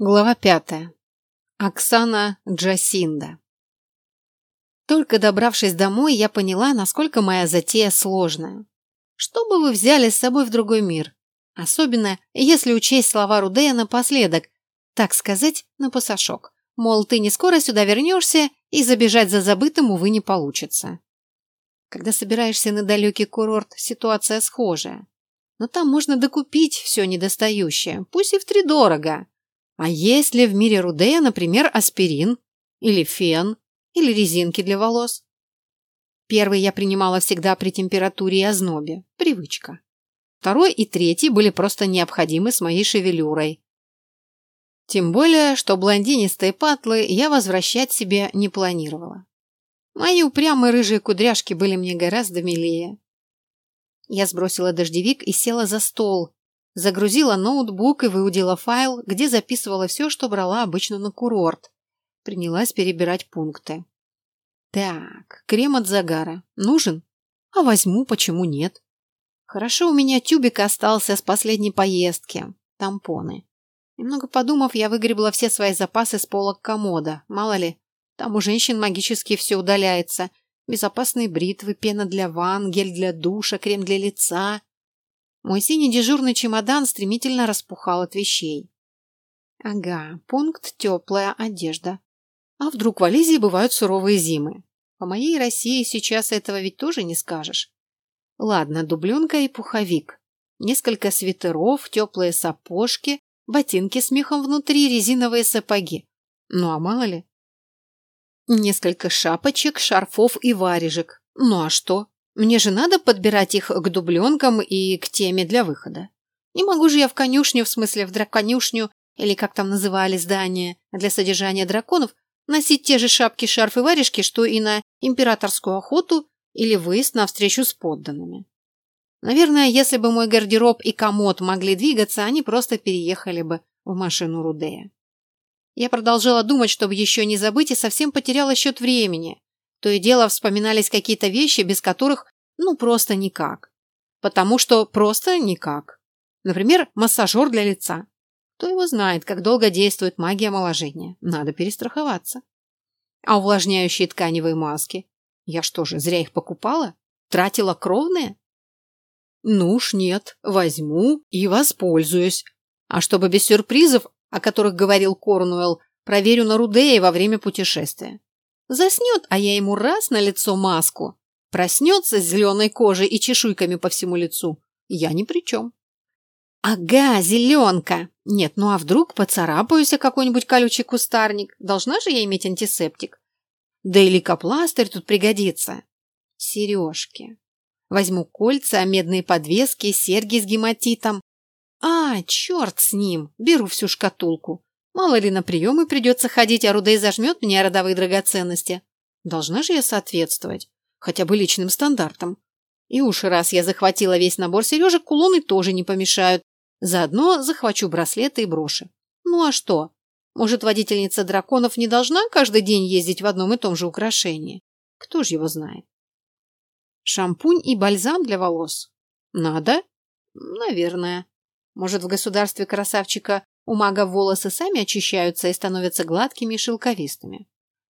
Глава пятая. Оксана Джасинда. Только добравшись домой, я поняла, насколько моя затея сложная. Что бы вы взяли с собой в другой мир? Особенно, если учесть слова Рудея напоследок, так сказать, на пасашок. Мол, ты не скоро сюда вернешься, и забежать за забытым, увы, не получится. Когда собираешься на далекий курорт, ситуация схожая. Но там можно докупить все недостающее, пусть и втридорого. А есть ли в мире Рудея, например, аспирин? Или фен? Или резинки для волос? Первый я принимала всегда при температуре и ознобе. Привычка. Второй и третий были просто необходимы с моей шевелюрой. Тем более, что блондинистые патлы я возвращать себе не планировала. Мои упрямые рыжие кудряшки были мне гораздо милее. Я сбросила дождевик и села за стол, Загрузила ноутбук и выудила файл, где записывала все, что брала обычно на курорт. Принялась перебирать пункты. Так, крем от загара. Нужен? А возьму, почему нет? Хорошо, у меня тюбик остался с последней поездки. Тампоны. Немного подумав, я выгребла все свои запасы с полок комода. Мало ли, там у женщин магически все удаляется. Безопасные бритвы, пена для ванн, гель для душа, крем для лица. Мой синий дежурный чемодан стремительно распухал от вещей. Ага, пункт теплая одежда. А вдруг в Ализии бывают суровые зимы? По моей России сейчас этого ведь тоже не скажешь. Ладно, дубленка и пуховик. Несколько свитеров, теплые сапожки, ботинки с мехом внутри, резиновые сапоги. Ну а мало ли? Несколько шапочек, шарфов и варежек. Ну а что? Мне же надо подбирать их к дубленкам и к теме для выхода. Не могу же я в конюшню, в смысле в драконюшню, или как там называли здание для содержания драконов, носить те же шапки, шарфы, варежки, что и на императорскую охоту или выезд на встречу с подданными. Наверное, если бы мой гардероб и комод могли двигаться, они просто переехали бы в машину Рудея. Я продолжала думать, чтобы еще не забыть, и совсем потеряла счет времени. То и дело вспоминались какие-то вещи, без которых ну просто никак. Потому что просто никак. Например, массажер для лица. Кто его знает, как долго действует магия омоложения. Надо перестраховаться. А увлажняющие тканевые маски? Я что же, зря их покупала? Тратила кровные? Ну уж нет, возьму и воспользуюсь. А чтобы без сюрпризов, о которых говорил Корнуэлл, проверю на Рудее во время путешествия. Заснет, а я ему раз на лицо маску. Проснется с зеленой кожей и чешуйками по всему лицу. Я ни при чем. Ага, зеленка. Нет, ну а вдруг поцарапаюсь о какой-нибудь колючий кустарник? Должна же я иметь антисептик? Да и лейкопластырь тут пригодится. Сережки. Возьму кольца, медные подвески, серьги с гематитом. А, черт с ним, беру всю шкатулку. Мало ли на приемы придется ходить, а Рудей зажмет мне родовые драгоценности. Должна же я соответствовать, хотя бы личным стандартам. И уж раз я захватила весь набор сережек, кулоны тоже не помешают. Заодно захвачу браслеты и броши. Ну а что? Может, водительница драконов не должна каждый день ездить в одном и том же украшении? Кто ж его знает? Шампунь и бальзам для волос. Надо? Наверное. Может, в государстве красавчика у мага волосы сами очищаются и становятся гладкими и шелковистыми.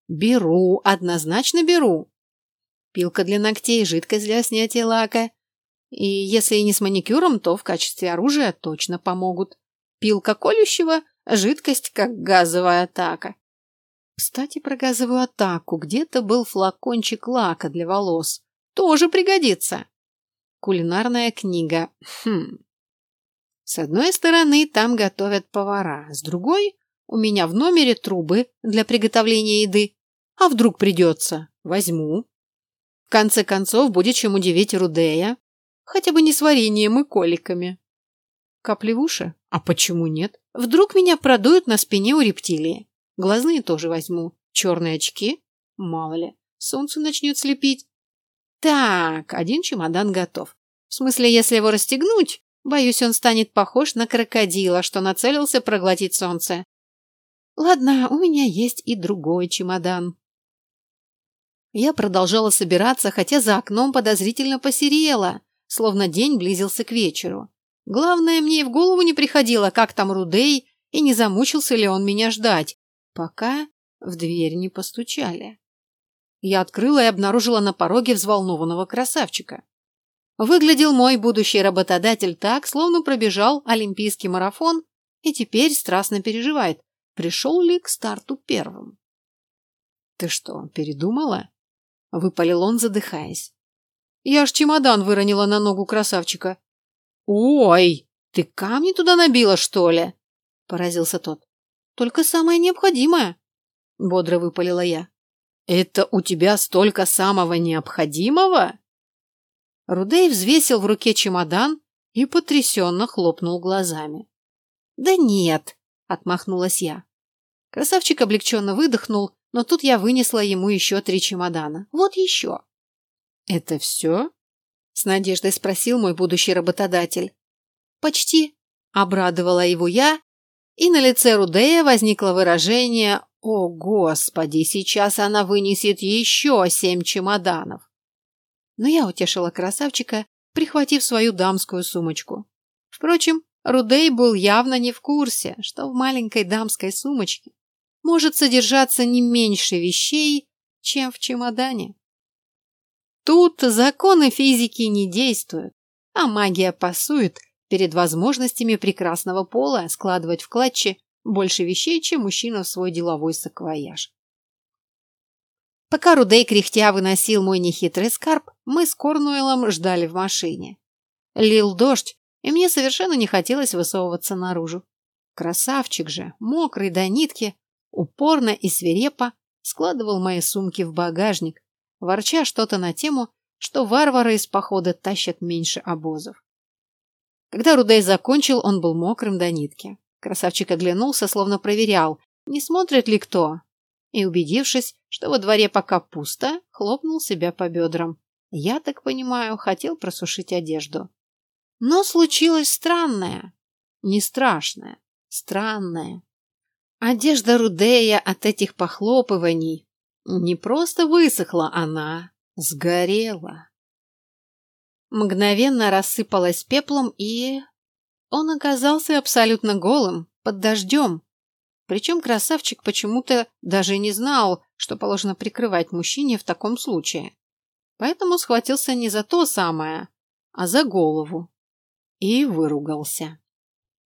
Беру, однозначно беру. Пилка для ногтей, жидкость для снятия лака. И если и не с маникюром, то в качестве оружия точно помогут. Пилка колющего, жидкость как газовая атака. Кстати, про газовую атаку. Где-то был флакончик лака для волос. Тоже пригодится. Кулинарная книга. Хм. С одной стороны, там готовят повара, с другой – у меня в номере трубы для приготовления еды. А вдруг придется? Возьму. В конце концов, будет чем удивить Рудея. Хотя бы не с вареньем и коликами. Уши? А почему нет? Вдруг меня продуют на спине у рептилии. Глазные тоже возьму. Черные очки? Мало ли. Солнце начнет слепить. Так, один чемодан готов. В смысле, если его расстегнуть, Боюсь, он станет похож на крокодила, что нацелился проглотить солнце. Ладно, у меня есть и другой чемодан. Я продолжала собираться, хотя за окном подозрительно посерело, словно день близился к вечеру. Главное, мне и в голову не приходило, как там Рудей и не замучился ли он меня ждать, пока в дверь не постучали. Я открыла и обнаружила на пороге взволнованного красавчика. Выглядел мой будущий работодатель так, словно пробежал олимпийский марафон и теперь страстно переживает, пришел ли к старту первым. «Ты что, передумала?» — выпалил он, задыхаясь. «Я ж чемодан выронила на ногу красавчика». «Ой, ты камни туда набила, что ли?» — поразился тот. «Только самое необходимое», — бодро выпалила я. «Это у тебя столько самого необходимого?» Рудей взвесил в руке чемодан и потрясенно хлопнул глазами. «Да нет», — отмахнулась я. Красавчик облегченно выдохнул, но тут я вынесла ему еще три чемодана. Вот еще. «Это все?» — с надеждой спросил мой будущий работодатель. «Почти», — обрадовала его я, и на лице Рудея возникло выражение «О, Господи, сейчас она вынесет еще семь чемоданов!» Но я утешила красавчика, прихватив свою дамскую сумочку. Впрочем, Рудей был явно не в курсе, что в маленькой дамской сумочке может содержаться не меньше вещей, чем в чемодане. Тут законы физики не действуют, а магия пасует перед возможностями прекрасного пола складывать в клатче больше вещей, чем мужчина в свой деловой саквояж. Пока Рудей кряхтя выносил мой нехитрый скарб, мы с Корнуэлом ждали в машине. Лил дождь, и мне совершенно не хотелось высовываться наружу. Красавчик же, мокрый до нитки, упорно и свирепо складывал мои сумки в багажник, ворча что-то на тему, что варвары из похода тащат меньше обозов. Когда Рудей закончил, он был мокрым до нитки. Красавчик оглянулся, словно проверял, не смотрит ли кто, и, убедившись, что во дворе пока пусто, хлопнул себя по бедрам. Я так понимаю, хотел просушить одежду. Но случилось странное. Не страшное, странное. Одежда Рудея от этих похлопываний не просто высохла, она сгорела. Мгновенно рассыпалась пеплом, и... Он оказался абсолютно голым, под дождем. Причем красавчик почему-то даже не знал, что положено прикрывать мужчине в таком случае. Поэтому схватился не за то самое, а за голову. И выругался.